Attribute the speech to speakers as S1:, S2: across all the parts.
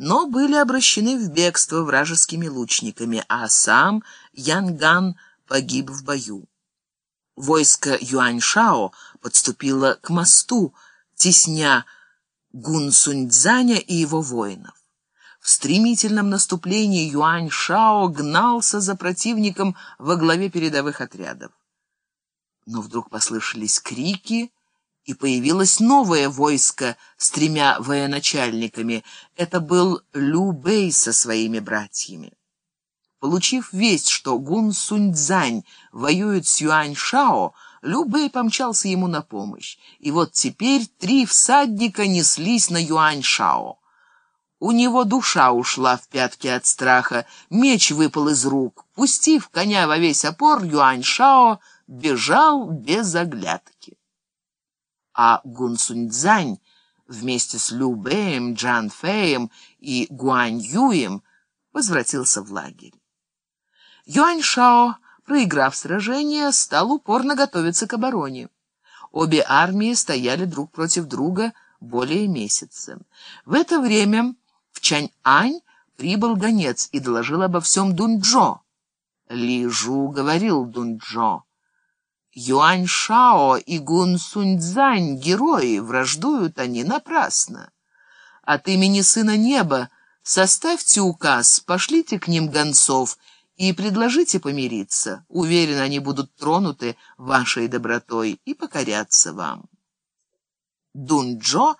S1: но были обращены в бегство вражескими лучниками, а сам Янган погиб в бою. Войско Юаньшао подступило к мосту, тесня Гун Суньцзаня и его воинов. В стремительном наступлении Юань Шао гнался за противником во главе передовых отрядов. Но вдруг послышались крики, и появилось новое войско с тремя военачальниками. Это был Лю Бэй со своими братьями. Получив весть, что Гун Суньцзань воюет с Юань Шао, Лю Бэй помчался ему на помощь. И вот теперь три всадника неслись на Юань Шао. У него душа ушла в пятки от страха, меч выпал из рук. Пустив коня во весь опор, Юань Шао бежал без оглядки. А Гун Суньцзань вместе с Лю Бэем, Джан Фэем и Гуань Юем возвратился в лагерь. Юань Шао, проиграв сражение, стал упорно готовиться к обороне. Обе армии стояли друг против друга более месяца. В это время в Чань-Ань прибыл гонец и доложил обо всем Дунджо. Ли Жу говорил Дунджо. Юань Шао и Гун Суньцзань — герои, враждуют они напрасно. От имени Сына Неба составьте указ, пошлите к ним гонцов и предложите помириться. Уверен, они будут тронуты вашей добротой и покорятся вам. Дунджо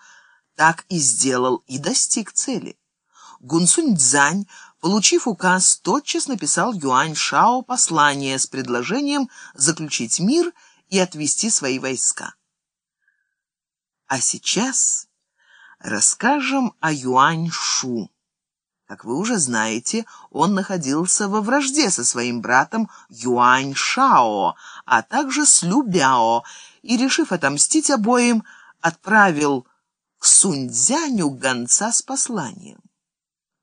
S1: так и сделал и достиг цели. Гунсунь Цзань, получив указ, тотчас написал Юань Шао послание с предложением заключить мир и отвести свои войска. А сейчас расскажем о Юань Шу. Как вы уже знаете, он находился во вражде со своим братом Юань Шао, а также с Лю Бяо, и, решив отомстить обоим, отправил к Суньцзяню гонца с посланием.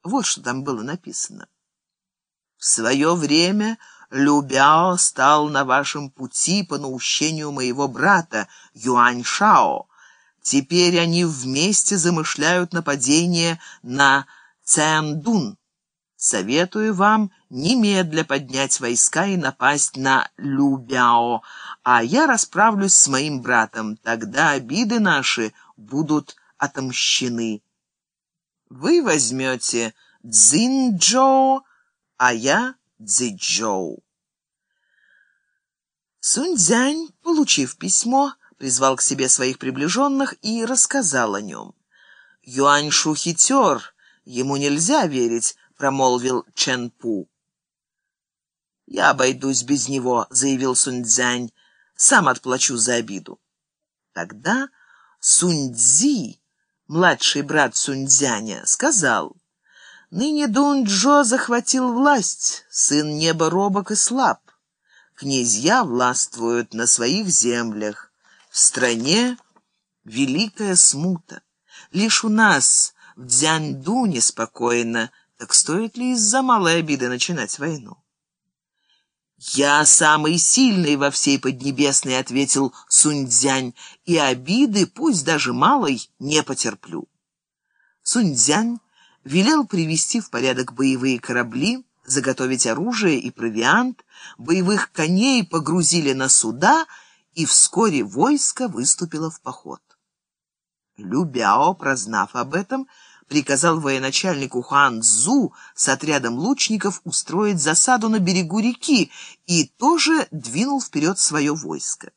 S1: Вот что там было написано. В свое время Любяо стал на вашем пути по наущению моего брата Юань Шао. Теперь они вместе замышляют нападение на Цэндун. Советую вам немедля поднять войска и напасть на Любяо, а я расправлюсь с моим братом. Тогда обиды наши будут отомщены. Вы возьмете Цзиньчжоу, а я Цзичжоу. Суньцзянь, получив письмо, призвал к себе своих приближенных и рассказал о нем. «Юаньшу хитер, ему нельзя верить», — промолвил Чен Пу. «Я обойдусь без него», — заявил Суньцзянь, — «сам отплачу за обиду». Тогда Суньцзи младший брат Суньцзяня, сказал, «Ныне Дунь-Джо захватил власть, сын неба робок и слаб. Князья властвуют на своих землях. В стране великая смута. Лишь у нас в Дзяньду неспокойно, так стоит ли из-за малой обиды начинать войну?» «Я самый сильный во всей Поднебесной», — ответил Суньцзянь, «и обиды, пусть даже малой, не потерплю». Суньцзянь велел привести в порядок боевые корабли, заготовить оружие и провиант, боевых коней погрузили на суда, и вскоре войско выступило в поход. Любяо, прознав об этом, — приказал военачальнику Хуан Цзу с отрядом лучников устроить засаду на берегу реки и тоже двинул вперед свое войско.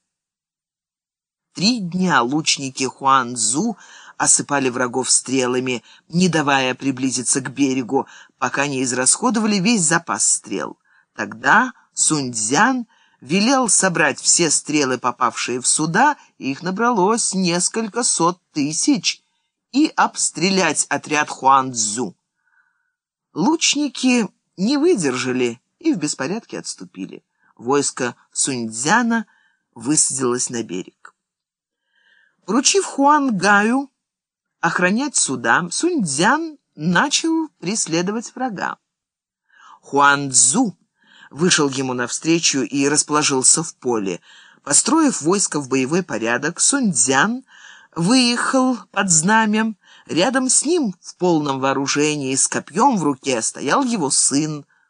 S1: Три дня лучники Хуан Цзу осыпали врагов стрелами, не давая приблизиться к берегу, пока не израсходовали весь запас стрел. Тогда Суньцзян велел собрать все стрелы, попавшие в суда, их набралось несколько сот тысяч, и обстрелять отряд Хуанцзу. Лучники не выдержали и в беспорядке отступили. Войско Суньцзяна высадилось на берег. Поручив Хуан Гаю охранять суда, Суньцзян начал преследовать врага. Хуан Цзу вышел ему навстречу и расположился в поле. Построив войско в боевой порядок, Суньцзян выехал под знамя, Рядом с ним в полном вооружении с копьем в руке стоял его сын,